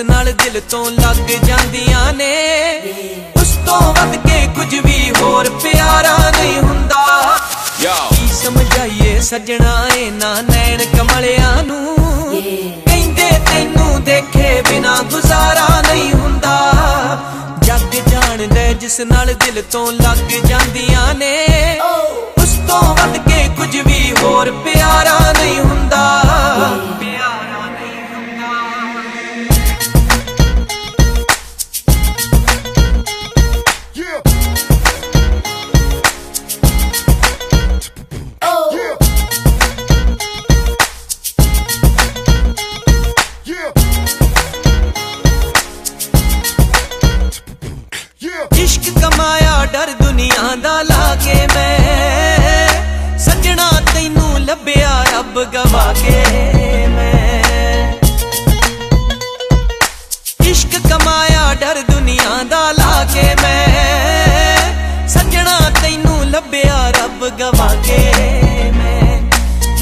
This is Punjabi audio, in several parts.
ਨਾਲ ਦਿਲ ਤੋਂ ਲੱਗ ਜਾਂਦੀਆਂ ਨੇ। ਉਸ ਤੋਂ ਵੱਧ ਕੇ ਕੁਝ ਵੀ ਹੋਰ ਪਿਆਰਾ ਨਹੀਂ ਹੁੰਦਾ। ਕੀ ਸਮਝਾਈਏ ਸੱਜਣਾ ਏ ਨਾ ਨੈਣ ਕਮਲਿਆਂ ਨੂੰ? ਕਹਿੰਦੇ ਤੈਨੂੰ ਦੇਖੇ ਬਿਨਾ ਗੁਜ਼ਾਰਾ ਨਹੀਂ ਹੁੰਦਾ। ਜੱਗ ਜਾਣਦਾ ਜਿਸ ਨਾਲ ਦਿਲ ਤੋਂ ਲੱਗ ਜਾਂਦੀਆਂ ਨੇ। ਉਸ ਤੋਂ ਵੱਧ ਕੇ ਕੁਝ ਵੀ ਹੋਰ ਪਿਆਰਾ ਨਹੀਂ ਹੁੰਦਾ। ਦੁਨੀਆ ਦਾ ਲਾ ਕੇ ਮੈਂ ਸੱਜਣਾ ਤੈਨੂੰ ਲੱਭਿਆ ਰੱਬ ਗਵਾ ਕੇ ਮੈਂ। ਇਸ਼ਕ ਕਮਾਇਆ ਡਰ ਦੁਨੀਆ ਦਾ ਲਾ ਕੇ ਮੈਂ ਸੱਜਣਾ ਤੈਨੂੰ ਲੱਭਿਆ ਰੱਬ ਗਵਾ ਕੇ ਮੈਂ।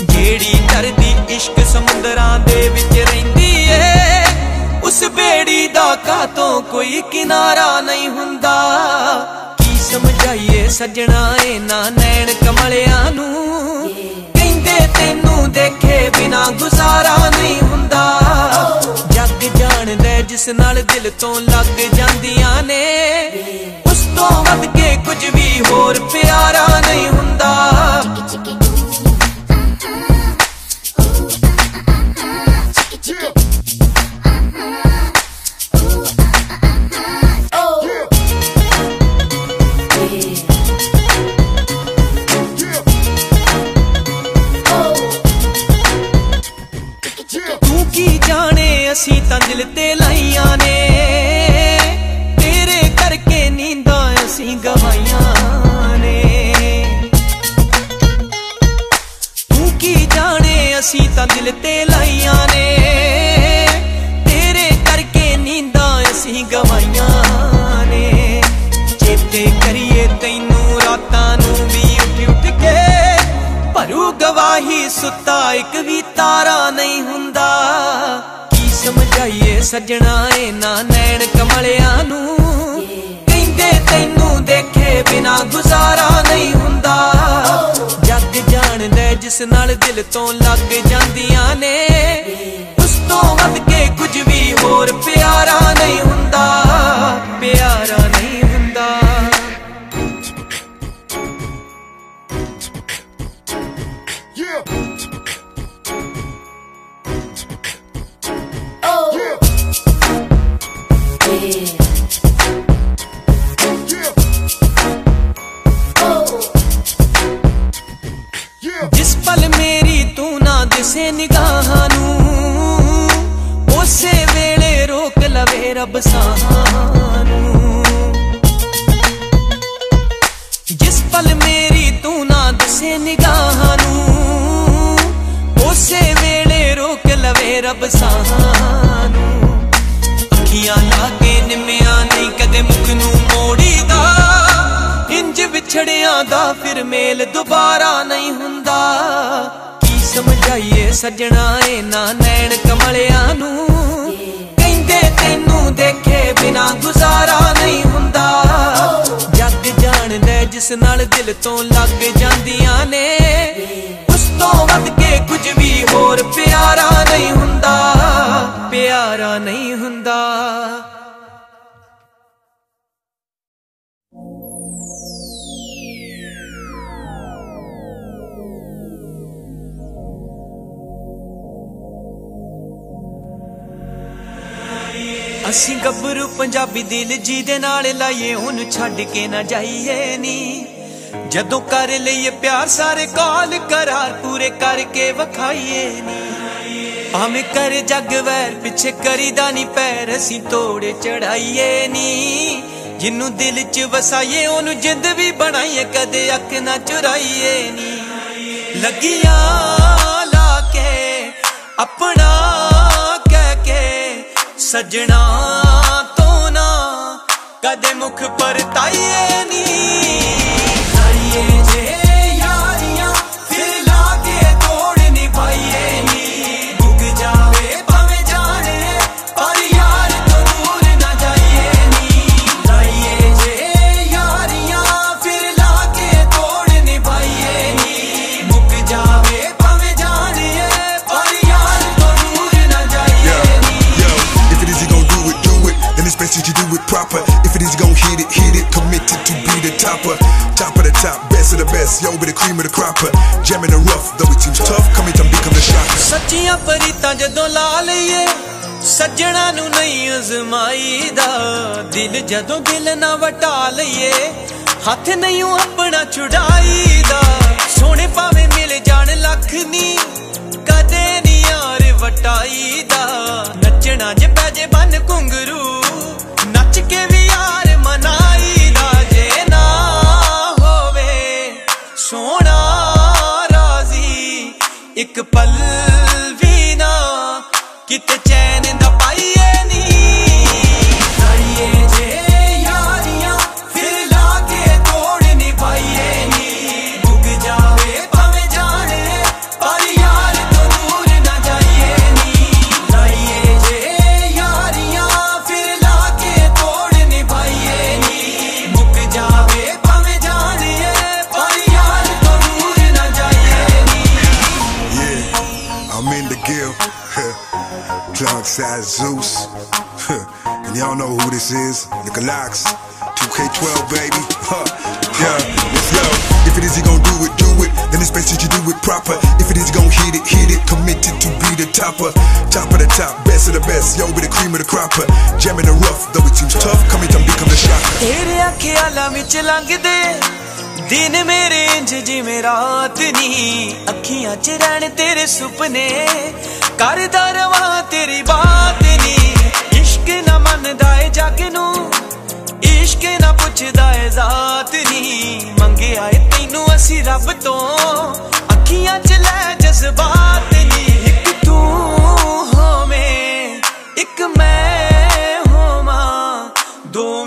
ਜਿਹੜੀ ਡਰਦੀ ਇਸ਼ਕ ਸਮੁੰਦਰਾਂ ਦੇ ਵਿੱਚ ਰਹਿੰਦੀ ਏ, ਉਸ ਬੇੜੀ ਦਾ ਕਾਤੋਂ ਕੋਈ ਕਿਨਾਰਾ ਨਹੀਂ ਹੁੰਦਾ। ਕੀ ਸੱਜਣਾ ਏ ਨਾ ਨੈਣ ਕਮਲਿਆਂ ਨੂੰ। ਕਹਿੰਦੇ ਤੈਨੂੰ ਦੇਖੇ ਬਿਨਾ ਗੁਜ਼ਾਰਾ ਨਹੀਂ ਹੁੰਦਾ। ਜੱਗ ਜਾਣਦਾ ਜਿਸ ਨਾਲ ਦਿਲ ਤੋਂ ਲੱਗ ਜਾਂਦੀਆਂ ਨੇ। ਉਸ ਤੋਂ ਵੱਧ ਕੇ ਕੁਝ ਵੀ ਹੋਰ ਪਿਆਰਾ ਨਹੀਂ ਹੁੰਦਾ। ਅਸੀਂ ਤਾਂ ਦਿਲ ਤੇ ਲਾਈਆਂ ਨੇ। ਤੇਰੇ ਕਰਕੇ ਨੀਂਦਾਂ ਅਸੀਂ ਗਵਾਈਆਂ ਨੇ। ਤੂੰ ਕੀ ਜਾਣੇ, ਅਸੀਂ ਤਾਂ ਦਿਲ ਤੇ ਲਾਈਆਂ ਨੇ। ਤੇਰੇ ਕਰਕੇ ਨੀਂਦਾਂ ਅਸੀਂ ਗਵਾਈਆਂ ਨੇ। ਚੇਤੇ ਕਰੀਏ ਤੈਨੂੰ, ਰਾਤਾਂ ਨੂੰ ਵੀ ਉੱਠ ਉੱਠ ਕੇ। ਭਰੂ ਗਵਾਹੀ ਸੁੱਤਾ ਇੱਕ ਵੀ ਤਾਰਾ ਨਹੀਂ ਸੱਜਣਾ ਏ ਨਾ ਨੈਣ ਕਮਲਿਆਂ ਨੂੰ। ਕਹਿੰਦੇ ਤੈਨੂੰ ਦੇਖੇ ਬਿਨਾ ਗੁਜ਼ਾਰਾ ਨਹੀਂ ਹੁੰਦਾ। ਜੱਗ ਜਾਣਦਾ ਜਿਸ ਨਾਲ ਦਿਲ ਤੋਂ ਲੱਗ ਜਾਂਦੀਆਂ ਨੇ। ਉਸ ਤੋਂ ਵੱਧ ਕੇ ਕੁਝ ਵੀ ਹੋਰ ਪਿਆਰਾ ਨਹੀਂ ਹੁੰਦਾ। ਕਿਸੇ ਨਾ ਨਿਗਾਹਾਂ ਨੂੰ, ਉਸੇ ਵੇਲੇ ਰੋਕ ਲਵੇ ਰੱਬ ਸਾਹਾਂ ਜਿਸ ਪਲ ਮੇਰੀ ਤੂੰ ਨਾ ਦਿਸੇ ਨਿਗਾਹਾਂ ਨੂੰ, ਉਸੇ ਵੇਲੇ ਰੋਕ ਲਵੇ ਰੱਬ ਸਾਨੂੰ ਅੱਖੀਆਂ ਲਾ ਕੇ ਨਿਮਿਆ ਨਹੀਂ ਕਦੇ ਮੁਖ ਨੂੰ ਮੋੜੀਦਾ, ਇੰਜ ਵਿਛੜਿਆਂ ਦਾ ਫਿਰ ਮੇਲ ਦੁਬਾਰਾ ਨਹੀਂ ਹੁੰਦਾ। ਕੀ ਸੱਜਣਾ ਏ ਨਾ ਨੈਣ ਕਮਲਿਆਂ ਨੂੰ। ਕਹਿੰਦੇ ਤੈਨੂੰ ਦੇਖੇ ਬਿਨਾ ਗੁਜ਼ਾਰਾ ਨਹੀਂ ਹੁੰਦਾ। ਜੱਗ ਜਾਣਦਾ ਜਿਸ ਨਾਲ ਦਿਲ ਤੋਂ ਲੱਗ ਜਾਂਦੀਆਂ ਨੇ। ਉਸ ਤੋਂ ਵੱਧ ਕੇ ਕੁਝ ਵੀ ਹੋਰ ਪਿਆਰਾ ਨਹੀਂ ਹੁੰਦਾ। ਪਿਆਰਾ ਨਹੀਂ ਹੁੰਦਾ। ਅਸੀਂ ਗੱਭਰੂ ਪੰਜਾਬੀ ਦਿਲ ਜੀ ਦੇ ਨਾਲ ਲਾਈਏ ਉਹਨੂੰ ਛੱਡ ਕੇ ਨਾ ਜਾਈਏ ਨੀ। ਜਦੋਂ ਕਰ ਲਈਏ ਪਿਆਰ, ਸਾਰੇ ਕਾਲ ਕਰਾਰ ਪੂਰੇ ਕਰਕੇ ਵਖਾਈਏ ਨੀ। ਭਾਵੇਂ ਕਰ ਜੱਗ ਵੈਰ ਪਿੱਛੇ ਕਰੀਦਾ ਨਹੀਂ ਪੈਰ, ਅਸੀਂ ਤੋੜੇ ਚੜਾਈਏ ਨੀ। ਜਿੰਨੂੰ ਦਿਲ 'ਚ ਵਸਾਈਏ, ਉਹਨੂੰ ਜਿੰਦ ਵੀ ਬਣਾਈਏ, ਕਦੇ ਅੱਖ ਨਾ ਚੁਰਾਈਏ ਨੀ। ਲੱਗੀਆਂ ਲਾ ਕੇ ਆਪਣਾ ਸਜਣਾ ਤੋਂ ਨਾ ਕਦੇ ਮੁਖ ਪਰਤਾਈਏ ਨੀ। Hit it, hit it, committed to be the topper. Top of the top, best of the best, yo, be the cream of the cropper. Jamming the rough, though it seems tough, coming to become the shocker. ਸੱਚੀਆਂ ਪਰੀਤਾਂ ਜਦੋਂ ਲਾ ਲਈਏ ਸੱਜਣਾ ਨੂੰ ਨਹੀਂ ਅਜ਼ਮਾਈਦਾ ਦਿਲ ਜਦੋਂ ਦਿਲ ਨਾ ਵਟਾ ਲਈਏ ਹੱਥ ਨਹੀਂ ਓ ਆਪਣਾ ਛੁਡਾਈਦਾ ਸੋਹਣੇ ਭਾਵੇਂ ਮਿਲ ਜਾਣ ਲੱਖ ਨੀ ਕਦੇ ਨਹੀਂ ਯਾਰ ਵਟਾਈਦਾ ਨੱਚਣਾ ਜੇ ਪੈ ਜੇ ਬਨ ਘੁੰਗਰੂ ਇੱਕ ਪਲ ਵੀ ਨਾ ਕਿਤੇ ਚੈਨ ਵਿੱਚ ਲੰਘਦੇ। ਦਿਨ ਮੇਰੇ ਇੰਜ ਜਿਵੇਂ ਰਾਤ ਨੀ। ਅੱਖੀਆਂ 'ਚ ਰਹਿਣ ਤੇਰੇ ਸੁਪਨੇ। ਕਰਦਾ ਰਵਾਂ ਤੇਰੀ ਬਾਤ ਨੀ। ਇਸ਼ਕ ਨਾ ਮੰਨਦਾ ਏ ਜੱਗ ਨੂੰ। ਇਸ਼ਕ ਨਾ ਪੁੱਛਦਾ ਏ ਜ਼ਾਤ ਨੀ। ਮੰਗਿਆ ਏ ਤੈਨੂੰ ਅਸੀਂ ਰੱਬ ਤੋਂ। ਅੱਖੀਆਂ 'ਚ ਲੈ ਜਜ਼ਬਾਤ ਨੀ। ਇੱਕ ਤੂੰ ਹੋਵੇਂ, ਇੱਕ ਮੈਂ ਹੋਵਾਂ। ਦੋ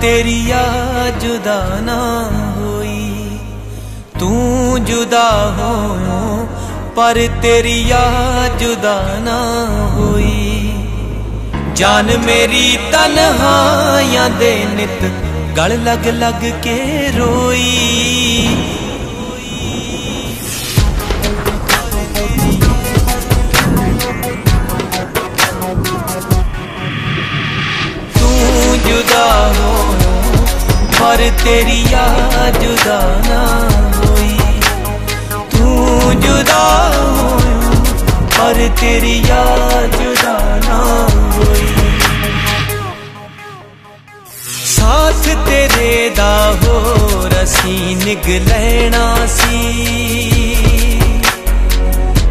ਤੇਰੀ ਯਾਦ ਜੁਦਾ ਨਾ ਹੋਈ। ਤੂੰ ਜੁਦਾ ਹੋ ਪਰ ਤੇਰੀ ਯਾਦ ਜੁਦਾ ਨਾ ਹੋਈ। ਜਾਨ ਮੇਰੀ ਤਨਹਾਈਆਂ ਦੇ ਨਿਤ ਗਲ ਲਗ ਲਗ ਕੇ ਰੋਈ। ਤੂੰ ਜੁਦਾ ਹੋ ਪਰ ਤੇਰੀ ਯਾਦ ਜੁਦਾ ਨਾ ਹੋਈ। ਤੂੰ ਜੁਦਾ ਹੋ ਪਰ ਤੇਰੀ ਯਾਦ ਜੁਦਾ ਨਾ ਹੋਈ। ਸਾਥ ਤੇਰੇ ਦਾ ਹੋਰ ਅਸੀਂ ਨਿਗ ਲੈਣਾ ਸੀ।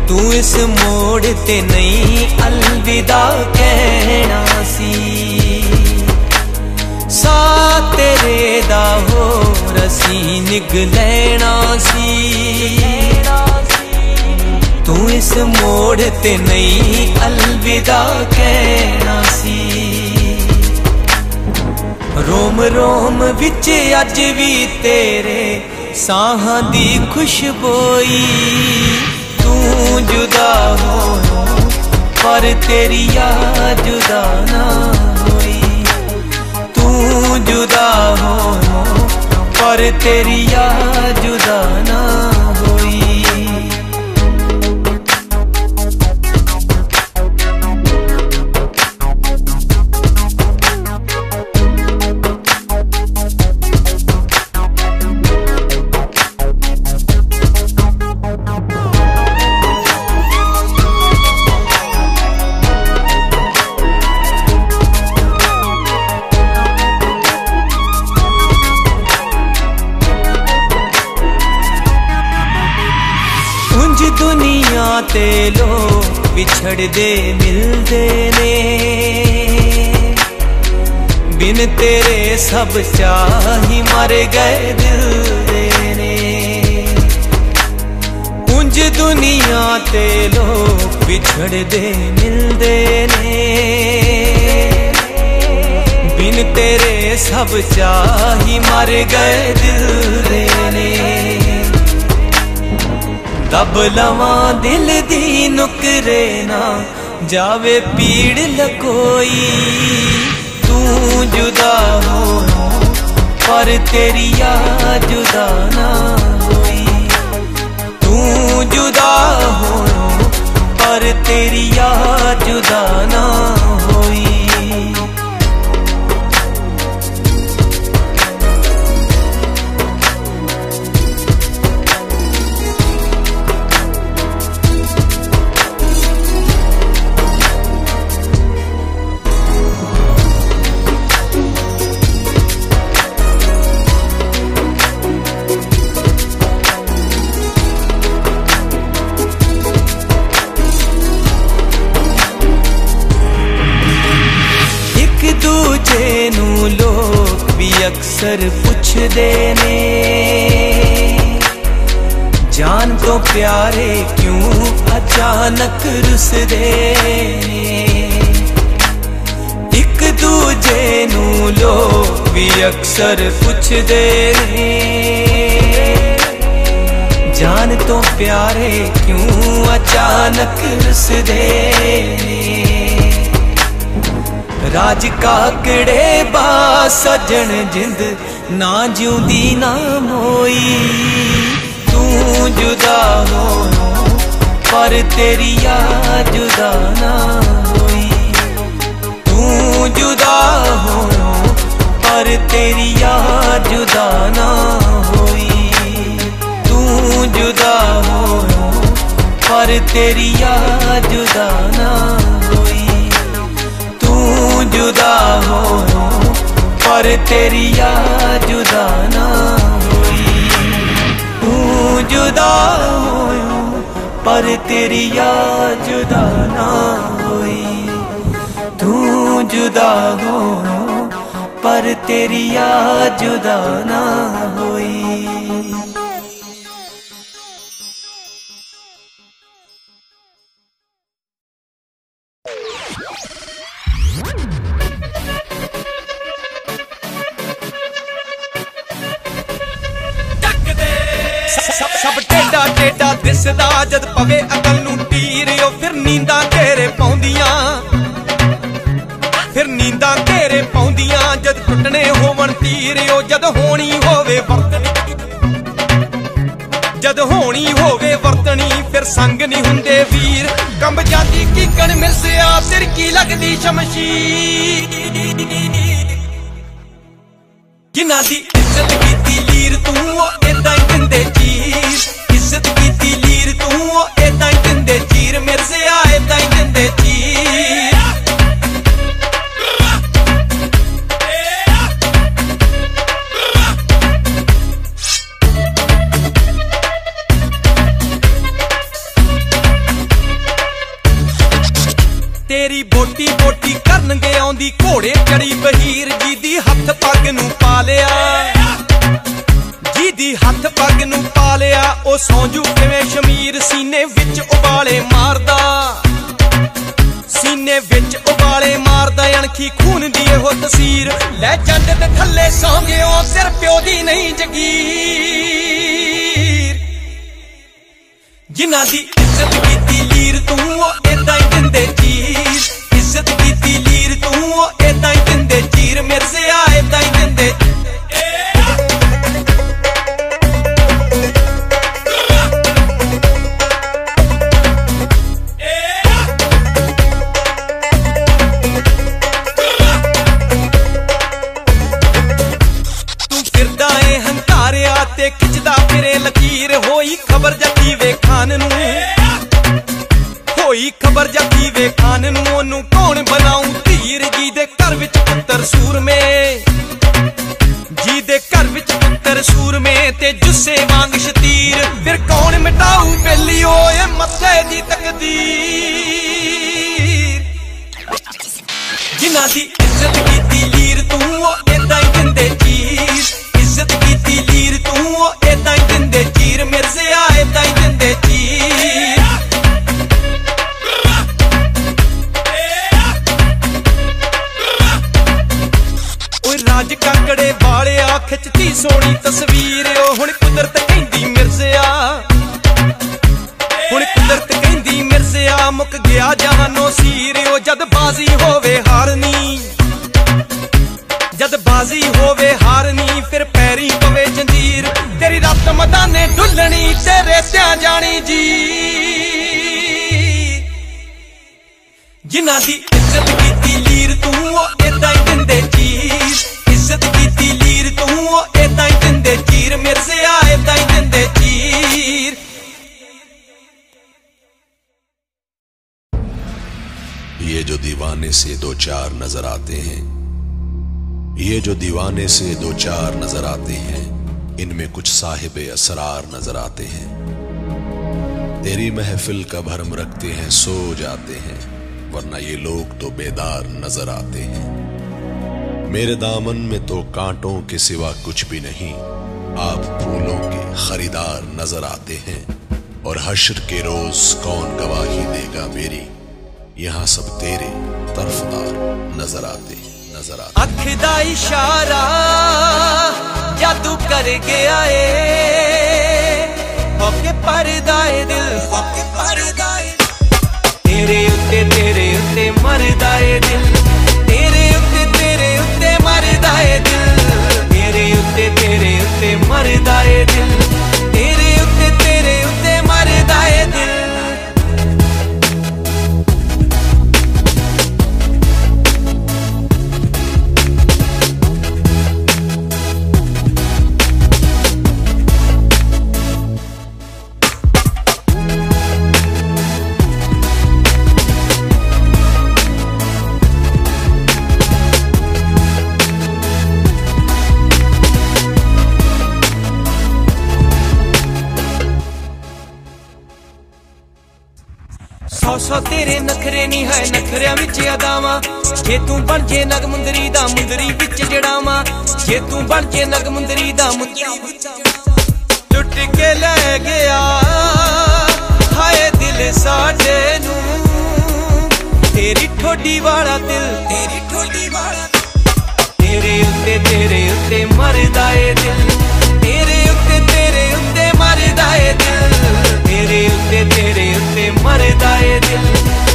ਤੂੰ ਇਸ ਮੋੜ ਤੇ ਨਹੀਂ ਅਲਵਿਦਾ ਕਹਿਣਾ ਸੀ। ਸਾ ਤੇਰੇ ਦਾ ਹੋਰ ਅਸੀਂ ਨਿਗ ਲੈਣਾ ਸੀ। ਤੂੰ ਇਸ ਮੋੜ ਤੇ ਨਹੀਂ ਅਲਵਿਦਾ ਕਹਿਣਾ ਸੀ। ਰੋਮ ਰੋਮ ਵਿੱਚ ਅੱਜ ਵੀ ਤੇਰੇ ਸਾਹਾਂ ਦੀ ਖੁਸ਼ਬੋਈ। ਤੂੰ ਜੁਦਾ ਹੋ ਪਰ ਤੇਰੀ ਯਾਦ ਜੁਦਾ ਨਾ ਜੁਦਾ ਹੋ ਪਰ ਤੇਰੀ ਯਾਦ ਸਭ ਚਾਹੀ ਮਰ ਗਏ ਦਿਲ ਦੇ ਨੇ। ਉਂਝ ਦੁਨੀਆ ਤੇ ਲੋਕ ਵਿਛੜਦੇ ਮਿਲਦੇ ਨੇ। ਬਿਨ ਤੇਰੇ ਸਭ ਚਾਹੀ ਮਰ ਗਏ ਦਿਲ ਦੇ ਨੇ। ਦਬ ਲਵਾਂ ਦਿਲ ਦੀ ਨੁਕਰੇ ਨਾ, ਜਾਵੇ ਪੀੜ ਲਕੋਈ। ਤੂੰ ਜੁਦਾ ਹੋ ਪਰ ਤੇਰੀ ਯਾਦ ਜੁਦਾ ਨਾ ਹੋਈ ਤੂੰ ਜੁਦਾ ਹੋ ਪਰ ਤੇਰੀ ਯਾਦ ਜੁਦਾ ਨਾ ਅਕਸਰ ਪੁੱਛਦੇ ਨੇ, ਜਾਨ ਤੋਂ ਪਿਆਰੇ ਕਿਉਂ ਅਚਾਨਕ ਰੁਸਦੇ ਨੇ? ਇੱਕ ਦੂਜੇ ਨੂੰ ਲੋਕ ਵੀ ਅਕਸਰ ਪੁੱਛਦੇ ਨੇ, ਜਾਨ ਤੋਂ ਪਿਆਰੇ ਕਿਉਂ ਅਚਾਨਕ ਰੁਸਦੇ ਨੇ? ਰਾਜ ਕਾਕੜੇ ਬਾ ਸਜਣ ਜਿੰਦ ਨਾ ਜਿਉਂਦੀ ਨਾ ਮੋਈ। ਤੂੰ ਜੁਦਾ ਹੋ ਪਰ ਤੇਰੀ ਯਾਦ ਜੁਦਾ ਨਾ ਹੋਈ। ਤੂੰ ਜੁਦਾ ਹੋ ਪਰ ਤੇਰੀ ਯਾਦ ਜੁਦਾ ਨਾ ਹੋਈ। ਤੂੰ ਜੁਦਾ ਹੋ ਪਰ ਤੇਰੀ ਯਾਦ ਜੁਦਾ ਨਾ ਪਰ ਤੇਰੀ ਯਾਦ ਜੁਦਾ ਨਾ ਹੋਈ। ਤੂੰ ਜੁਦਾ ਹੋ ਪਰ ਤੇਰੀ ਯਾਦ ਜੁਦਾ ਨਾ ਹੋਈ। ਤੂੰ ਜੁਦਾ ਹੋ ਪਰ ਤੇਰੀ ਯਾਦ ਜੁਦਾ ਨਾ ਹੋਈ। ਪਵੇ ਅਕਲ ਨੂੰ ਟੀਰਿਓ ਫਿਰ ਨੀਂਦਾਂ ਤੇਰੇ ਪਾਉਂਦੀਆਂ। ਫਿਰ ਨੀਂਦਾਂ ਤੇਰੇ ਪਾਉਂਦੀਆਂ, ਜਦ ਟੁੱਟਣੇ ਹੋਵਣ ਤੀਰਿਓ ਜਦ ਹੋਣੀ ਹੋਵੇ ਵਰਤਣੀ। ਜਦ ਹੋਣੀ ਹੋਵੇ ਵਰਤਣੀ, ਫਿਰ ਸੰਗ ਨਹੀਂ ਹੁੰਦੇ ਵੀਰ। ਕੰਬ ਜਾਂਦੀ ਕੀਕਣ ਮਿਰਸਿਆ ਤੇਰੀ ਕੀ ਲੱਗਦੀ ਸ਼ਮਸ਼ੀਰ? ਜਿਨ੍ਹਾਂ ਦੀ ਇੱਜ਼ਤ ਕੀਤੀ ਲੀਰ ਤੂੰ ਕੋਈ ਖਬਰ ਜਾਂਦੀ ਵੇ ਖਾਨ ਨੂੰ, ਉਹਨੂੰ ਕੌਣ ਬਣਾਉ ਧੀਰ ਜੀ ਦੇ ਘਰ ਵਿੱਚ ਪੁੱਤਰ ਸੂਰਮੇ। ਜੀ ਦੇ ਘਰ ਵਿੱਚ ਪੁੱਤਰ ਸੂਰਮੇ ਤੇ ਜੁੱਸੇ ਵਾਂਗ ਸ਼ਤੀਰ। ਫਿਰ ਕੌਣ ਮਿਟਾਉ ਪਹਿਲੀ ਓਏ ਮੱਥੇ ਦੀ ਤਕਦੀਰ? ਜਿਨ੍ਹਾਂ ਦੀ ਇੱਜ਼ਤ ਕੀਤੀ ਲੀਰ, ਤੂੰ ਉਹ ਇੰਦਾ ਸੋਹਣੀ ਤਸਵੀਰ ਓ ਹੁਣ ਕੁਦਰਤ ਕਹਿੰਦੀ ਮਿਰਜ਼ਿਆ। ਹੁਣ ਕੁਦਰਤ ਕਹਿੰਦੀ ਮਿਰਜ਼ਿਆ, ਮੁੱਕ ਗਿਆ ਜਾਨੋ ਸੀਰ ਓ ਜਦ ਬਾਜ਼ੀ ਹੋਵੇ ਹਾਰਨੀ। ਜਦ ਬਾਜ਼ੀ ਹੋਵੇ ਹਾਰਨੀ, ਫਿਰ ਪੈਰੀ ਪਵੇ ਜੰਜੀਰ। ਤੇਰੀ ਰੱਤ ਮਦਾਨੇ ਢੁੱਲਣੀ ਤੇਰੇ ਸਿਆ ਜਾਣੀ ਜੀ ਜਿਨ੍ਹਾਂ ਦੀ ਇੱਜ਼ਤ ਕੀਤੀ ਲੀਰ, ਤੂੰ ਉਹ ਇਦਾਂ ਹੀ ਦਿੰਦੇ ਚੀਰ। ਇੱਜ਼ਤ ਦਿੰਦੇ ਚੀਰ ਮਿਰਜ਼ਿਆ ਇਦਾਂ ਹੀ ਦਿੰਦੇ ਚੀਰ ये जो दीवाने से दो चार नजर आते हैं ये जो दीवाने से दो चार नजर आते हैं इनमें कुछ साहिब असरार नजर आते हैं तेरी महफिल का भरम रखते हैं सो जाते हैं वरना ये लोग तो बेदार नजर आते हैं मेरे दामन में तो कांटों के सिवा कुछ भी नहीं आप फूलों के खरीदार नज़र आते हैं और हशर के रोज कौन गवाही देगा मेरी? यहाँ सब तेरे तरफदार नज़र आते नज़र आते अखदा का इशारा, जादू कर गया है पर दिल। तेरे उत्ते तेरे उत्ते मरदाए दिल। तेरे उत्ते तेरे उत्ते मरदाए दिल। ਤੇਰੇ ਉੱਤੇ ਮਰਦਾ ਸੌ ਤੇਰੇ ਨਖਰੇ ਨਹੀਂ ਹੈ ਨਖਰਿਆਂ ਵਿੱਚ ਅਦਾਵਾਂ ਜੇ ਤੂੰ ਬਣ ਜੇ ਨਗ ਦਾ ਮੁੰਦਰੀ ਵਿੱਚ ਜੜਾਵਾਂ। ਜੇ ਤੂੰ ਬਣ ਜੇ ਨਗ ਦਾ ਮੁੰਦਰੀ ਵਿੱਚ ਟੁੱਟ ਕੇ ਲੈ ਗਿਆ, ਹਾਏ ਦਿਲ ਸਾਡੇ ਨੂੰ। ਤੇਰੀ ਠੋਡੀ ਵਾਲਾ ਦਿਲ, ਤੇਰੀ ਠੋਡੀ ਵਾਲਾ ਤੇਰੇ ਉੱਤੇ ਤੇਰੇ ਉੱਤੇ ਮਰਦਾ ਏ ਦਿਲ। ਤੇਰੇ ਉੱਤੇ ਤੇਰੇ ਉੱਤੇ ਮਰਦਾ ਏ ਤੇਰੇ ਮਰਦਾ ਏ ਦਿਲ।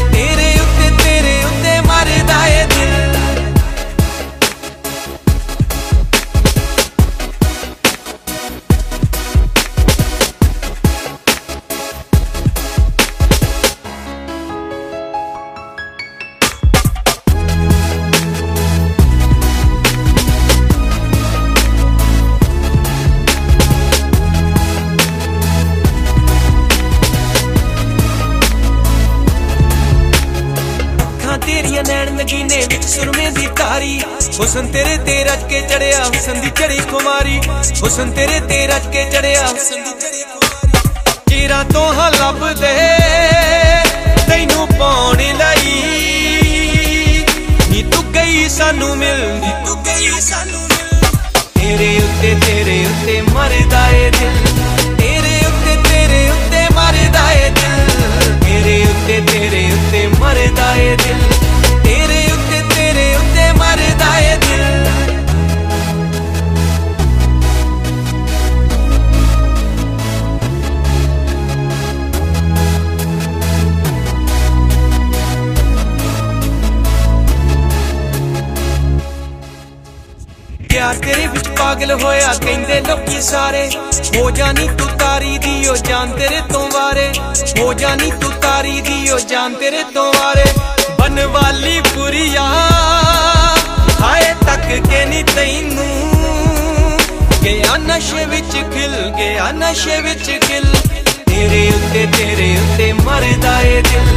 ਹੁਸਨ ਤੇਰੇ ਤੇ ਰਜ ਕੇ ਚੜਿਆ, ਹੁਸਨ ਦੀ ਚੜੀ ਕੁਮਾਰੀ ਹੁਸਨ ਤੇਰੇ ਤੇ ਰਜ ਕੇ ਚੜਿਆ, ਹੁਸਨ ਦੀ ਚੜੀ ਕੁਮਾਰੀ ਚਿਹਰਾ ਤੋਂ ਹਾਂ ਲੱਭਦੇ ਹੋ ਜਾਨੀ ਤੂੰ ਤਾਰੀ ਦੀ ਓ ਜਾਨ ਤੇਰੇ ਤੋਂ ਵਾਰੇ। ਹੋ ਜਾਨੀ ਤੂੰ ਤਾਰੀ ਦੀ ਓ ਜਾਨ ਤੇਰੇ ਤੋਂ ਵਾਰੇ। ਬਨ ਵਾਲੀ ਪੁਰੀਆ ਹਾਏ ਤੱਕ ਕੇ ਨਹੀਂ ਤੈਨੂੰ। ਗਿਆ ਨਸ਼ੇ ਵਿੱਚ ਖਿਲ, ਗਿਆ ਨਸ਼ੇ ਵਿੱਚ ਖਿਲ। ਤੇਰੇ ਉੱਤੇ ਤੇਰੇ ਉੱਤੇ ਮਰਦਾ ਏ ਦਿਲ।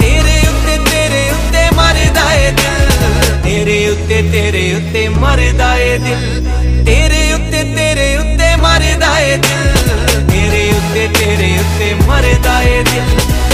ਤੇਰੇ ਉੱਤੇ ਤੇਰੇ ਉੱਤੇ ਮਰਦਾ ਏ ਦਿਲ। ਤੇਰੇ ਉੱਤੇ ਤੇਰੇ ਉੱਤੇ ਮਰਦਾ ਏ ਦਿਲ। ਤੇਰੇ ਤੇਰੇ ਉੱਤੇ ਮਰਦਾ ਤੇਰੇ ਉੱਤੇ ਤੇਰੇ ਉੱਤੇ ਮਰਦਾ ਏ ਦਿਲ। ਤੇਰੇ ਉੱਤੇ ਤੇਰੇ ਉੱਤੇ ਮਰਦਾ ਏ ਦਿਲ।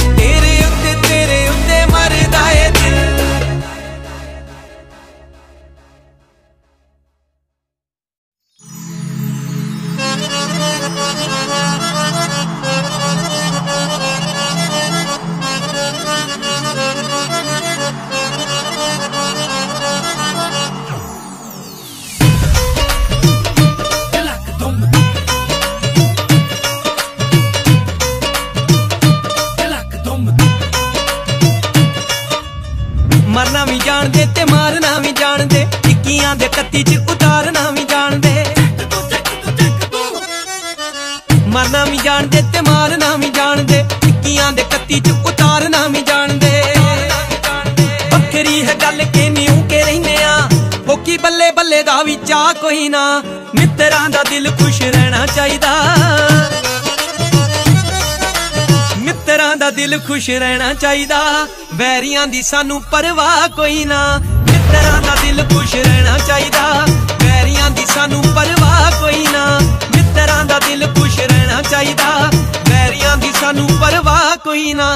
ਖੁਸ਼ ਰਹਿਣਾ ਚਾਹੀਦਾ। ਵੈਰੀਆਂ ਦੀ ਸਾਨੂੰ ਪਰਵਾਹ ਕੋਈ ਨਾ। ਮਿੱਤਰਾਂ ਦਾ ਦਿਲ ਖੁਸ਼ ਰਹਿਣਾ ਚਾਹੀਦਾ। ਵੈਰੀਆਂ ਦੀ ਸਾਨੂੰ ਪਰਵਾਹ ਕੋਈ ਨਾ। ਮਿੱਤਰਾਂ ਦਾ ਦਿਲ ਖੁਸ਼ ਰਹਿਣਾ ਚਾਹੀਦਾ। ਵੈਰੀਆਂ ਦੀ ਸਾਨੂੰ ਪਰਵਾਹ ਕੋਈ ਨਾ।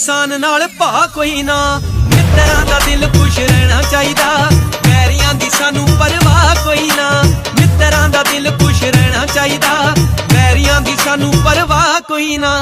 ਕਿਸਾਨ ਨਾਲ ਭਾ ਕੋਈ ਨਾ। ਮਿੱਤਰਾਂ ਦਾ ਦਿਲ ਖੁਸ਼ ਰਹਿਣਾ ਚਾਹੀਦਾ। ਵੈਰੀਆਂ ਦੀ ਸਾਨੂੰ ਪਰਵਾਹ ਕੋਈ ਨਾ। ਮਿੱਤਰਾਂ ਦਾ ਦਿਲ ਖੁਸ਼ ਰਹਿਣਾ ਚਾਹੀਦਾ। ਵੈਰੀਆਂ ਦੀ ਸਾਨੂੰ ਪਰਵਾਹ ਕੋਈ ਨਾ।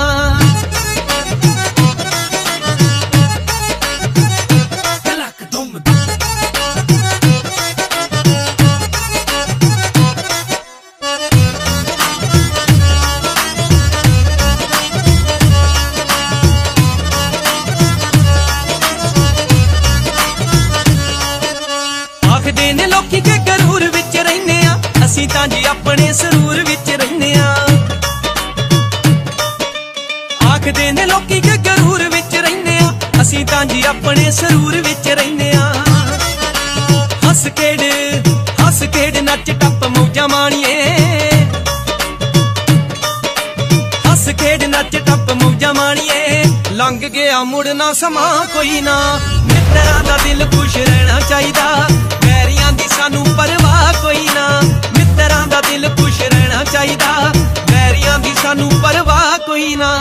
ਆਪਣੇ ਸਰੂਰ ਵਿੱਚ ਰਹਿੰਦੇ ਆ। ਹੱਸ ਖੇਡ ਹੱਸ ਖੇਡ, ਨੱਚ ਟੱਪ ਮੌਜਾਂ ਮਾਣੀਏ। ਹੱਸ ਖੇਡ, ਨੱਚ ਟੱਪ ਮੌਜਾਂ ਮਾਣੀਏ। ਲੰਘ ਗਿਆ ਮੁੜਨਾ ਸਮਾਂ ਕੋਈ ਨਾ। ਮਿੱਤਰਾਂ ਦਾ ਦਿਲ ਖੁਸ਼ ਰਹਿਣਾ ਚਾਹੀਦਾ। ਵੈਰੀਆਂ ਦੀ ਸਾਨੂੰ ਪਰਵਾਹ ਕੋਈ ਨਾ। ਮਿੱਤਰਾਂ ਦਾ ਦਿਲ ਖੁਸ਼ ਰਹਿਣਾ ਚਾਹੀਦਾ। ਵੈਰੀਆਂ ਦੀ ਸਾਨੂੰ ਪਰਵਾਹ ਕੋਈ ਨਾ।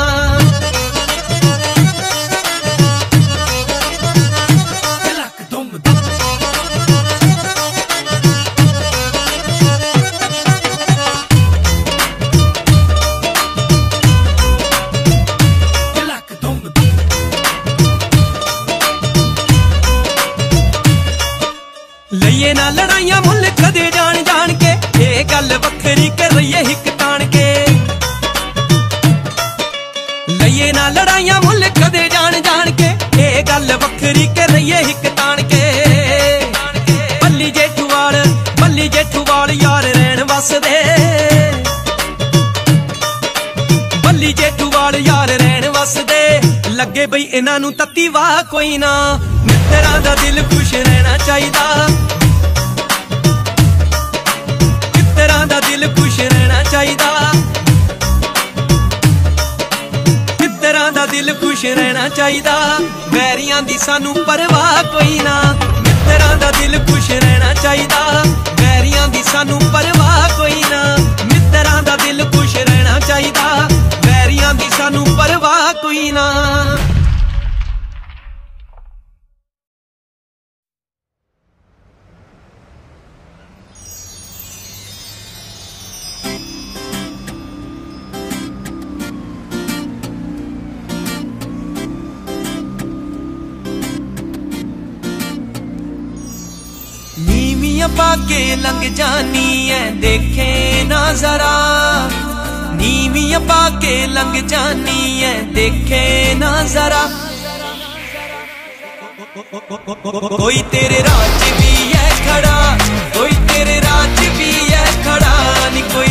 ਤੱਤੀ ਵਾਹ ਕੋਈ ਨਾ, ਮਿੱਤਰਾਂ ਦਾ ਦਿਲ ਖੁਸ਼ ਰਹਿਣਾ ਚਾਹੀਦਾ। ਮਿੱਤਰਾਂ ਦਾ ਦਿਲ ਖੁਸ਼ ਰਹਿਣਾ ਚਾਹੀਦਾ। ਮਿੱਤਰਾਂ ਦਾ ਦਿਲ ਖੁਸ਼ ਰਹਿਣਾ ਚਾਹੀਦਾ। ਵੈਰੀਆਂ ਦੀ ਸਾਨੂੰ ਪਰਵਾਹ ਕੋਈ ਨਾ, ਮਿੱਤਰਾਂ ਦਾ ਦਿਲ ਖੁਸ਼ ਰਹਿਣਾ ਚਾਹੀਦਾ। ਵੈਰੀਆਂ ਦੀ ਸਾਨੂੰ ਪਰਵਾਹ ਕੋਈ ਨਾ, ਮਿੱਤਰਾਂ ਦਾ ਦਿਲ ਖੁਸ਼ ਰਹਿਣਾ ਚਾਹੀਦਾ। ਵੈਰੀਆਂ ਦੀ ਸਾਨੂੰ ਪਰਵਾਹ ਕੋਈ ਨਾ। ਕੇ ਲੰਘ ਜਾਨੀ ਐ, ਦੇਖੇ ਨਾ ਜ਼ਰਾ। ਨੀਵੀਆਂ ਪਾ ਕੇ ਲੰਘ ਜਾਨੀ ਐ, ਦੇਖੇ ਨਾ ਜ਼ਰਾ। ਕੋਈ ਤੇਰੇ ਰਾਹ 'ਚ ਵੀ ਐ ਖੜਾ, ਕੋਈ ਤੇਰੇ ਰਾਹ 'ਚ ਵੀ ਐ ਖੜਾ, ਨੀ ਕੋਈ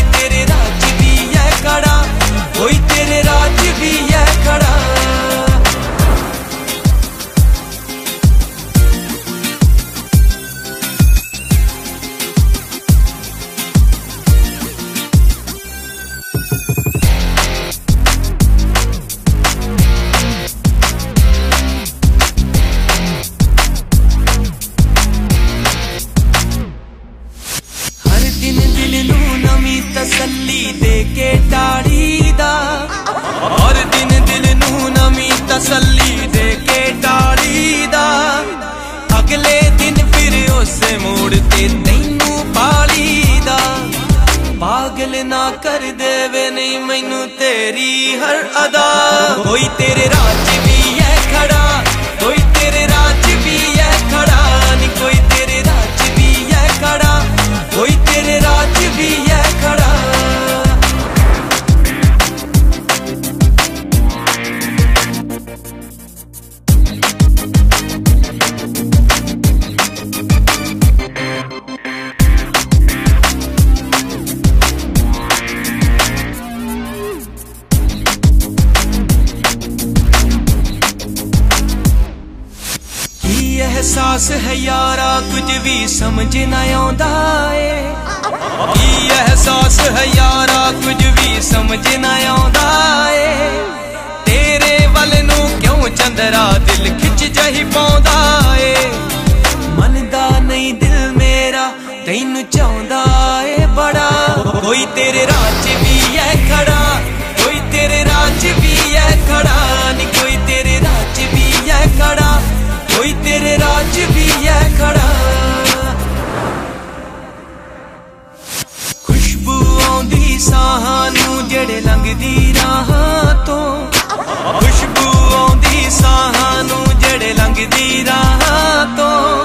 ਸਮਝ ਨਾ ਆਉਂਦਾ ਏ। ਤੇਰੇ ਵੱਲ ਨੂੰ ਕਿਉਂ ਚੰਦਰਾ ਦਿਲ ਖਿੱਚ ਜਹੀ ਪਾਉਂਦਾ ਏ। ਮੰਨਦਾ ਨਹੀਂ ਦਿਲ ਮੇਰਾ, ਤੈਨੂੰ ਚਾਹੁੰਦਾ ਏ ਬੜਾ। ਕੋਈ ਤੇਰੇ ਰਾਜ 'ਚ ਦੀ ਨੂੰ ਜਿਹੜੇ ਲੰਘਦੀ ਰਾਹਾਂ ਤੋਂ। ਖੁਸ਼ਬੂ ਤੋਂ।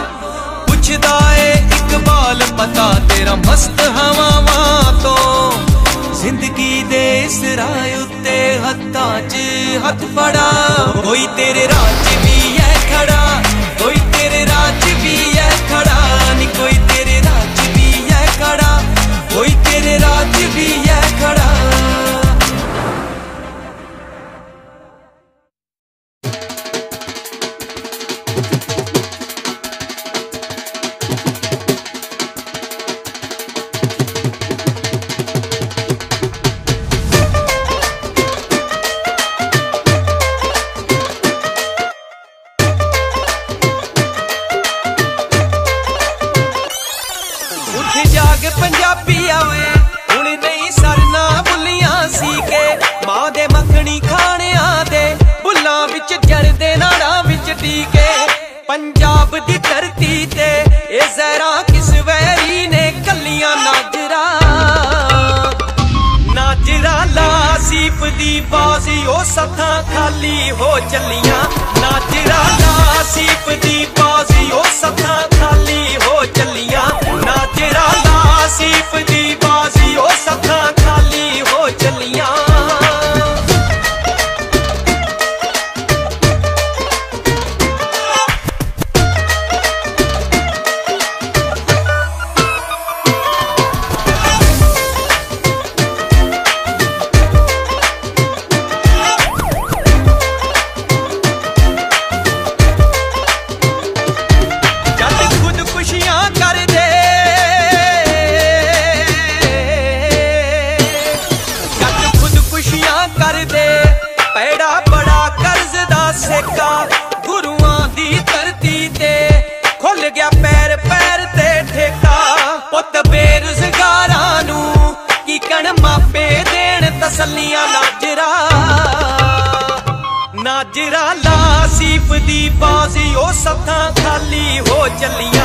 ਪੁੱਛਦਾ ਏ, ਇਕਬਾਲ, ਪਤਾ ਤੇਰਾ ਮਸਤ ਹਵਾਵਾਂ ਤੋਂ। ਜ਼ਿੰਦਗੀ ਦੇ ਇਸ ਉੱਤੇ ਹੱਥਾਂ 'ਚ ਹੱਥ ਫੜਾ। ਕੋਈ ਤੇਰੇ ਰਾਜ ਵੀ ਐ ਖੜਾ। ਦੀ ਉਹ ਸਥਾਂ ਖਾਲੀ ਹੋ ਚੱਲੀਆਂ। ਨਾ ਨਾਜਰਾ ਨਾਸੀਬ ਦੀ ਬਾਜ਼ੀ ਉਹ ਸਥਾਂ ਸਭਾਂ ਖਾਲੀ ਹੋ ਚੱਲੀਆਂ।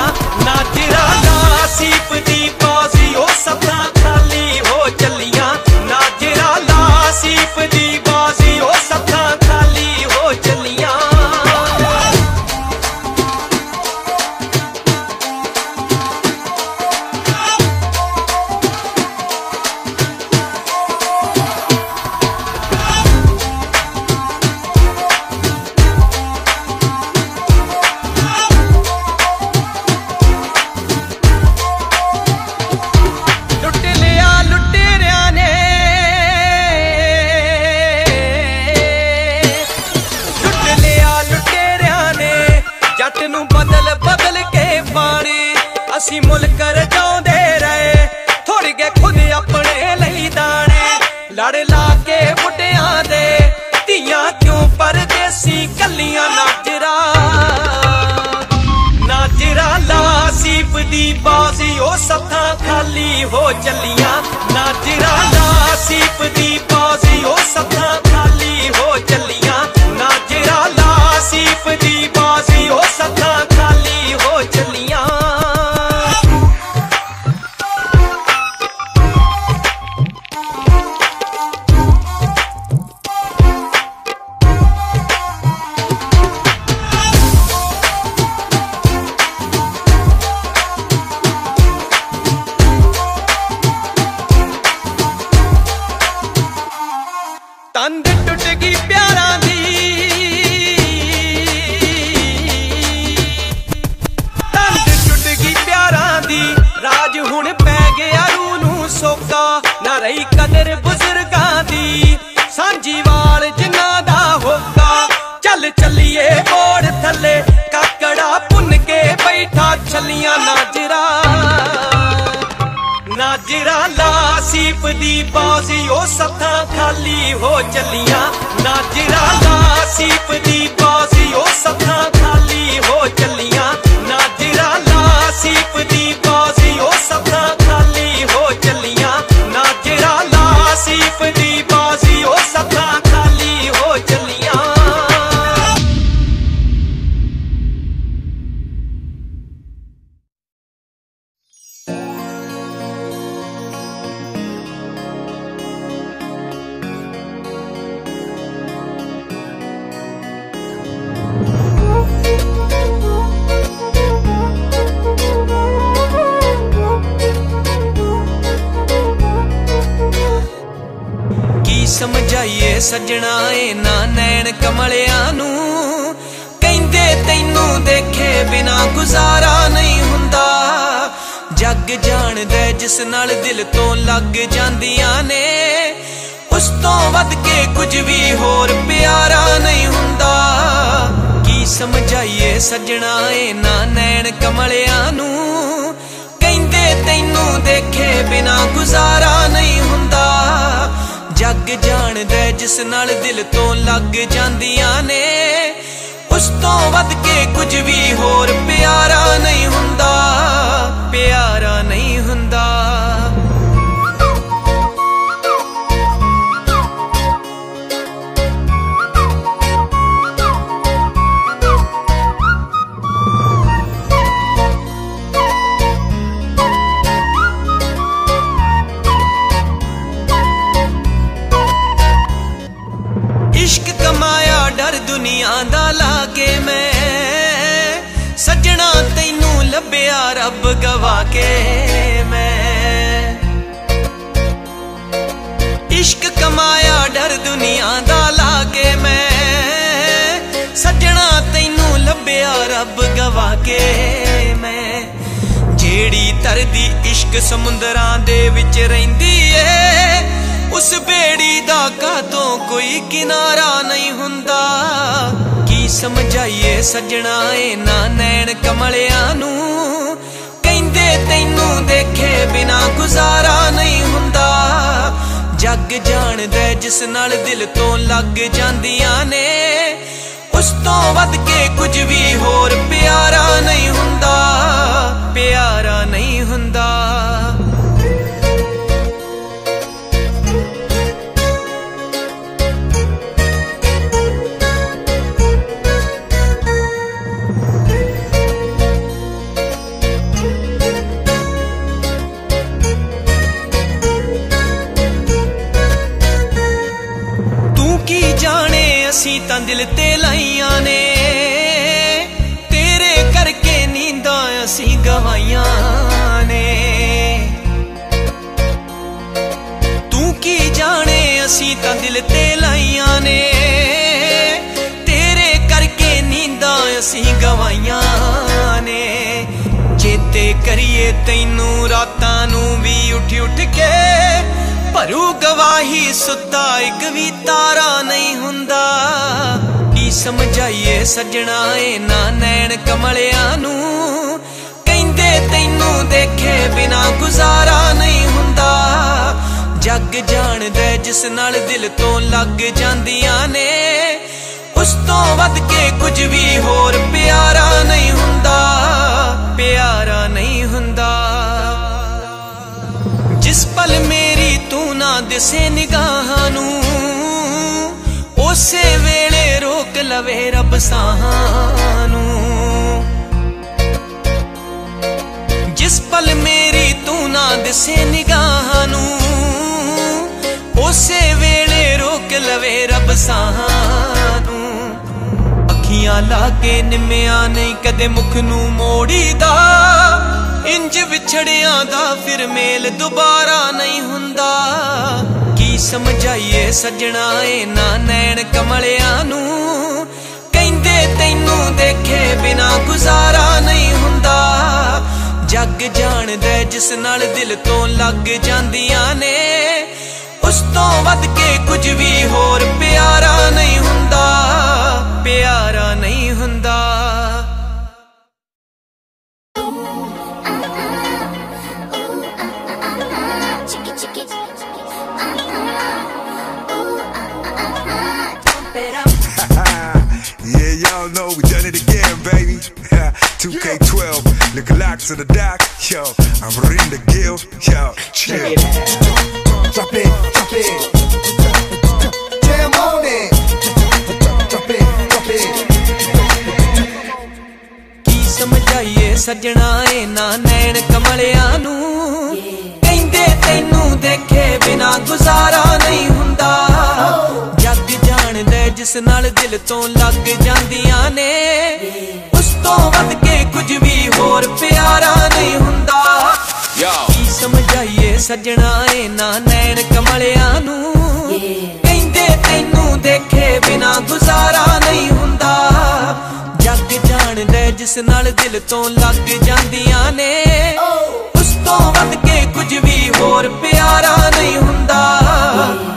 ਸੱਜਣਾ ਏ ਨਾ ਨੈਣ ਕਮਲਿਆਂ ਨੂੰ। ਕਹਿੰਦੇ ਤੈਨੂੰ ਦੇਖੇ ਬਿਨਾ ਗੁਜ਼ਾਰਾ ਨਹੀਂ ਹੁੰਦਾ। ਜੱਗ ਜਾਣਦਾ ਹੈ ਜਿਸ ਨਾਲ ਦਿਲ ਤੋਂ ਲੱਗ ਜਾਂਦੀਆਂ ਨੇ। ਉਸ ਤੋਂ ਵੱਧ ਕੇ ਕੁਝ ਵੀ ਹੋਰ ਪਿਆਰਾ ਨਹੀਂ ਹੁੰਦਾ। ਕੀ ਸਮਝਾਈਏ ਸੱਜਣਾ ਏ ਨਾ ਨੈਣ ਕਮਲਿਆਂ ਨੂੰ। ਕਹਿੰਦੇ ਤੈਨੂੰ ਦੇਖੇ ਬਿਨਾ ਗੁਜ਼ਾਰਾ ਨਹੀਂ ਹੁੰਦਾ। ਜੱਗ ਜਾਣਦਾ ਜਿਸ ਨਾਲ ਦਿਲ ਤੋਂ ਲੱਗ ਜਾਂਦੀਆਂ ਨੇ। ਉਸ ਤੋਂ ਵੱਧ ਕੇ ਕੁਝ ਵੀ ਹੋਰ ਪਿਆਰਾ ਨਹੀਂ ਹੁੰਦਾ, ਪਿਆਰਾ ਨਹੀਂ ਹੁੰਦਾ। ਰੱਬ ਕੇ ਮੈਂ। ਜਿਹੜੀ ਤਰਦੀ ਇਸ਼ਕ ਸਮੁੰਦਰਾਂ ਦੇ ਵਿੱਚ ਰਹਿੰਦੀ ਏ, ਉਸ ਬੇੜੀ ਦਾ ਕਾਤੋਂ ਕੋਈ ਕਿਨਾਰਾ ਨਹੀਂ ਹੁੰਦਾ। ਕੀ ਸਮਝਾਈਏ ਸੱਜਣਾ ਏ ਨਾ ਨੈਣ ਕਮਲਿਆਂ ਨੂੰ? ਕਹਿੰਦੇ ਤੈਨੂੰ ਦੇਖੇ ਬਿਨਾ ਗੁਜ਼ਾਰਾ ਨਹੀਂ ਹੁੰਦਾ। ਜੱਗ ਜਾਣਦਾ ਹੈ ਜਿਸ ਨਾਲ ਦਿਲ ਤੋਂ ਲੱਗ ਜਾਂਦੀਆਂ ਨੇ। ਉਸ ਤੋਂ ਵੱਧ ਕੇ ਕੁਝ ਵੀ ਹੋਰ ਪਿਆਰਾ ਨਹੀਂ ਹੁੰਦਾ ਪਿਆਰਾ ਨਹੀਂ ਹੁੰਦਾ। ਅਸੀਂ ਤਾਂ ਦਿਲ ਤੇ ਲਾਈਆਂ ਨੇ। ਤੇਰੇ ਕਰਕੇ ਨੀਂਦਾਂ ਅਸੀਂ ਗਵਾਈਆਂ ਨੇ। ਤੂੰ ਕੀ ਜਾਣੇ ਅਸੀਂ ਤਾਂ ਦਿਲ ਤੇ ਲਾਈਆਂ ਨੇ। ਤੇਰੇ ਕਰਕੇ ਨੀਂਦਾਂ ਅਸੀਂ ਗਵਾਈਆਂ ਨੇ। ਚੇਤੇ ਕਰੀਏ ਤੈਨੂੰ ਰਾਤਾਂ ਨੂੰ ਵੀ ਉੱਠ ਉੱਠ ਕੇ ਭਰੂ ਗਵਾਹੀ ਸੁੱਤਾ, ਇੱਕ ਵੀ ਤਾਰਾ ਨਹੀਂ ਹੁੰਦਾ। ਕੀ ਸਮਝਾਈਏ ਸੱਜਣਾ ਏ ਨਾ ਨੈਣ ਕਮਲਿਆਂ ਨੂੰ? ਕਹਿੰਦੇ ਤੈਨੂੰ ਦੇਖੇ ਬਿਨਾ ਗੁਜ਼ਾਰਾ ਨਹੀਂ ਹੁੰਦਾ। ਜੱਗ ਜਾਣਦਾ ਜਿਸ ਨਾਲ ਦਿਲ ਤੋਂ ਲੱਗ ਜਾਂਦੀਆਂ ਨੇ। ਉਸ ਤੋਂ ਵੱਧ ਕੇ ਕੁਝ ਵੀ ਹੋਰ ਪਿਆਰਾ ਨਹੀਂ ਹੁੰਦਾ। ਪਿਆਰਾ ਨਹੀਂ ਹੁੰਦਾ। ਜਿਸ ਪਲ ਮੇਰੀ ਤੂੰ ਨੂੰ, ਉਸੇ ਵੇਲੇ ਰੋਕ ਲਵੇ ਰੱਬ ਸਾਹਾਂ ਨੂੰ। ਜਿਸ ਪਲ ਮੇਰੀ ਤੂੰ ਨਾ ਦਿਸੇ ਨਿਗਾਹਾਂ ਨੂੰ, ਉਸੇ ਵੇਲੇ ਰੋਕ ਲਵੇ ਰੱਬ ਸਾਹਾਂ ਨੂੰ। ਅੱਖੀਆਂ ਲਾ ਕੇ ਨਿੰਮਿਆ ਨਹੀਂ ਕਦੇ ਮੁਖ ਨੂੰ ਮੋੜੀਦਾ। ਇੰਜ ਵਿਛੜਿਆਂ ਦਾ ਫਿਰ ਮੇਲ ਦੁਬਾਰਾ ਨਹੀਂ ਹੁੰਦਾ। ਕੀ ਸਮਝਾਈਏ ਸੱਜਣਾ ਨਾ ਨੈਣ ਕਮਲਿਆਂ ਨੂੰ? ਕਹਿੰਦੇ ਤੈਨੂੰ ਦੇਖੇ ਬਿਨਾ ਗੁਜ਼ਾਰਾ ਨਹੀਂ ਹੁੰਦਾ। ਜੱਗ ਜਾਣਦਾ ਹੈ ਜਿਸ ਨਾਲ ਦਿਲ ਤੋਂ ਲੱਗ ਜਾਂਦੀਆਂ ਨੇ। ਉਸ ਤੋਂ ਵੱਧ ਕੇ ਕੁਝ ਵੀ ਹੋਰ ਪਿਆਰਾ ਨਹੀਂ ਹੁੰਦਾ। ਪਿਆਰਾ ਨਹੀਂ ਹੁੰਦਾ। Y'all know we done it again, baby. 2K12, look lock to the dock. Yo, I'm reading the gill. Yo, chill. Drop it, drop it. Jam on it. Drop it, drop it. ਕੀ ਸਮਝਾਈਏ ਸੱਜਣਾ ਇਹਨਾਂ ਨੈਣ ਕਮਲਿਆਂ ਨੂੰ ਕਹਿੰਦੇ ਤੈਨੂੰ ਦੇਖੇ ਬਿਨਾ ਗੁਜ਼ਾਰਾ ਨਹੀਂ ਹੁੰਦਾ ਜੱਗ ਜਾਣਦਾ ਜਿਸ ਨਾਲ ਦਿਲ ਤੋਂ ਲੱਗ ਜਾਂਦੀਆਂ ਨੇ। ਉਸ ਤੋਂ ਵੱਧ ਕੇ ਕੁਝ ਵੀ ਹੋਰ ਪਿਆਰਾ ਨਹੀਂ ਹੁੰਦਾ। ਕੀ ਸਮਝਾਈਏ ਸੱਜਣਾ ਇਹਨਾਂ ਨੈਣ ਕਮਲਿਆਂ ਨੂੰ? ਕਹਿੰਦੇ ਤੈਨੂੰ ਦੇਖੇ ਬਿਨਾ ਗੁਜ਼ਾਰਾ ਨਹੀਂ ਹੁੰਦਾ। ਜੱਗ ਜਾਣਦਾ ਜਿਸ ਨਾਲ ਦਿਲ ਤੋਂ ਲੱਗ ਜਾਂਦੀਆਂ ਨੇ। ਉਸ ਤੋਂ ਵੱਧ ਕੇ ਕੁਝ ਵੀ ਹੋਰ ਪਿਆਰਾ ਨਹੀਂ ਹੁੰਦਾ।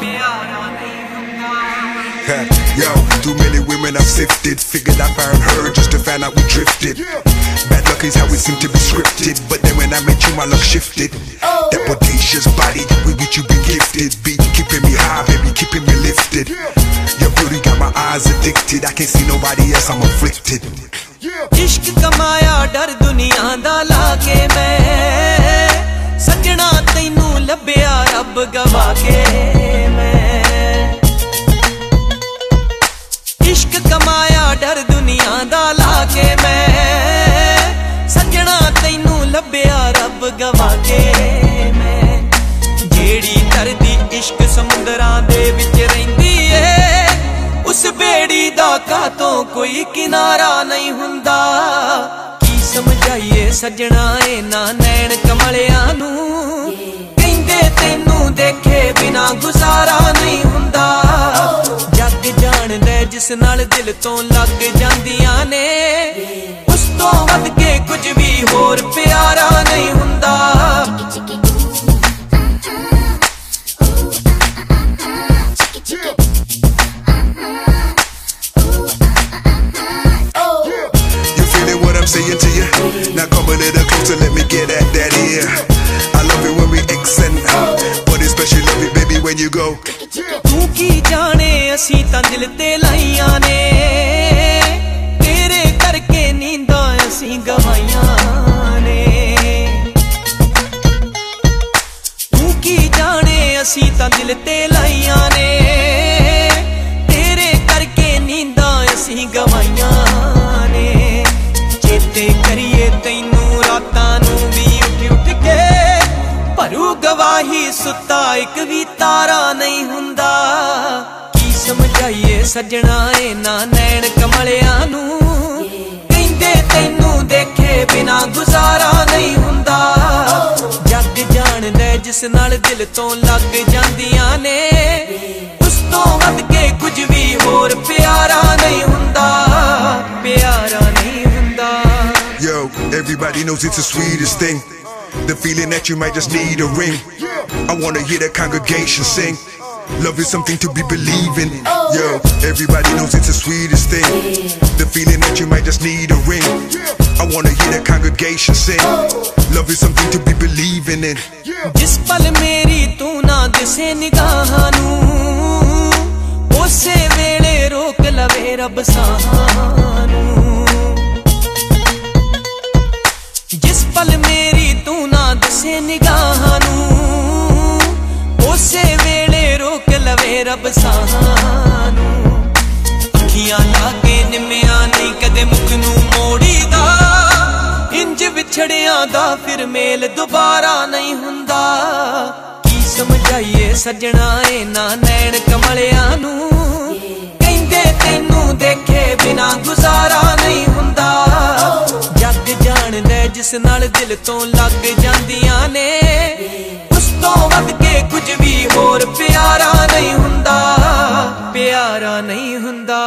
ਪਿਆਰਾ ਨਹੀਂ Yo, too many women I've sifted, figured I found her just to find out we drifted. Bad luck is how it seemed to be scripted, but then when I met you, my luck shifted. That bodacious body with which you've been gifted, be keeping me high, baby, keeping me lifted. Your beauty got my eyes addicted, I can't see nobody else, I'm afflicted. इश्क कमाया डर दुनिया दा लाके मैं सजना तैनू लभया रब गवा के ਇਸ਼ਕ ਕਮਾਇਆ, ਡਰ ਦੁਨੀਆ ਦਾ ਲਾ ਕੇ ਮੈਂ। ਸੱਜਣਾ ਤੈਨੂੰ ਲੱਭਿਆ, ਰੱਬ ਗਵਾ ਕੇ ਮੈਂ। ਜਿਹੜੀ ਧਰਤੀ ਇਸ਼ਕ ਸਮੁੰਦਰਾਂ ਦੇ ਵਿੱਚ ਰਹਿੰਦੀ ਏ, ਉਸ ਬੇੜੀ ਦਾ ਕਾਤੋਂ ਕੋਈ ਕਿਨਾਰਾ ਨਹੀਂ ਹੁੰਦਾ। ਕੀ ਸਮਝਾਈਏ ਸੱਜਣਾ ਇਹਨਾਂ ਨੈਣ ਕਮਲਿਆਂ ਨੂੰ? ਜਾਣਦਾ ਜਿਸ ਨਾਲ ਦਿਲ ਤੋਂ ਲੱਗ ਜਾਂਦੀਆਂ ਨੇ ਉਸ ਤੋਂ ਵੱਧ ਕੇ ਕੁਝ ਵੀ ਹੋਰ ਪਿਆਰਾ ਨਹੀਂ ਹੁੰਦਾ You feeling what I'm saying to you? Now come a little closer, let me get at that ear. I love it when we X and out, but especially love it, baby, when you go. ਤੂੰ ਕੀ ਜਾਣੇ ਅਸੀਂ ਤਾਂ ਦਿਲ ਤੇ ਲਾਈਆਂ ਨੇ। ਤੇਰੇ ਕਰਕੇ ਨੀਂਦਾਂ ਅਸੀਂ ਗਵਾਈਆਂ ਨੇ। ਤੂੰ ਕੀ ਜਾਣੇ, ਅਸੀਂ ਤਾਂ ਦਿਲ ਤੇ ਲਾਈਆਂ ਨੇ। ਤੇਰੇ ਕਰਕੇ ਨੀਂਦਾਂ ਅਸੀਂ ਗਵਾਈਆਂ ਨੇ। ਚੇਤੇ ਕਰੀਏ ਤੈਨੂੰ ਰਾਤਾਂ ਨੂੰ ਵੀ ਉੱਠ ਉੱਠ ਕੇ ਭਰੂ ਗਵਾਹੀ ਸੁੱਤਾ ਇੱਕ ਵੀ ਤਾਰਾ ਨਹੀਂ ਸਮਝਾਈਏ ਸੱਜਣਾ ਇਹਨਾਂ ਨੈਣ ਕਮਲਿਆਂ ਨੂੰ ਕਹਿੰਦੇ ਤੈਨੂੰ ਦੇਖੇ ਬਿਨਾ ਗੁਜ਼ਾਰਾ ਨਹੀਂ ਹੁੰਦਾ ਜੱਗ ਜਾਣਦਾ ਜਿਸ ਨਾਲ ਦਿਲ ਤੋਂ ਲੱਗ ਜਾਂਦੀਆਂ ਨੇ ਉਸ ਤੋਂ ਵੱਧ ਕੇ ਕੁਝ ਵੀ ਹੋਰ ਪਿਆਰਾ ਨਹੀਂ ਹੁੰਦਾ ਪਿਆਰਾ ਨਹੀਂ ਹੁੰਦਾ Yo, everybody knows it's the sweetest thing. The feeling that you might just need a ring. I wanna hear the congregation sing. Love is something to be believing. Yo, everybody knows it's the sweetest thing. The feeling that you might just need a ring. I wanna hear the congregation sing. Love is something to be believing in. ਜਿਸ ਪਲ ਮੇਰੀ ਤੂੰ ਨਾ ਦਿਸੇ ਨਿਗਾਹਾਂ ਨੂੰ ਉਸੇ ਵੇਲੇ ਰੋਕ ਲਵੇ ਰੱਬ ਸਾਹਾਂ ਨੂੰ ਜਿਸ ਪਲ ਮੇਰੀ ਤੂੰ ਨਾ ਦਿਸੇ ਨਿਗਾਹਾਂ ਨੂੰ ਉਸੇ ਵੇਲੇ ਰੱਬ ਸਾਹਾਂ ਅੱਖੀਆਂ ਲਾ ਕੇ ਨਿਮਿਆ ਨਹੀਂ ਕਦੇ ਮੁਖ ਨੂੰ ਮੋੜੀਦਾ। ਇੰਜ ਵਿਛੜਿਆਂ ਦਾ ਫਿਰ ਮੇਲ ਦੁਬਾਰਾ ਨਹੀਂ ਹੁੰਦਾ। ਕੀ ਸਮਝਾਈਏ ਸੱਜਣਾ ਇਹਨਾਂ ਨੈਣ ਕਮਲਿਆਂ ਨੂੰ? ਕਹਿੰਦੇ ਤੈਨੂੰ ਦੇਖੇ ਬਿਨਾ ਗੁਜ਼ਾਰਾ ਨਹੀਂ ਹੁੰਦਾ। ਜੱਗ ਜਾਣਦਾ ਜਿਸ ਨਾਲ ਦਿਲ ਤੋਂ ਲੱਗ ਜਾਂਦੀਆਂ ਨੇ। ਤੋਂ ਵੱਧ ਕੇ ਕੁਝ ਵੀ ਹੋਰ ਪਿਆਰਾ ਨਹੀਂ ਹੁੰਦਾ ਪਿਆਰਾ ਨਹੀਂ ਹੁੰਦਾ।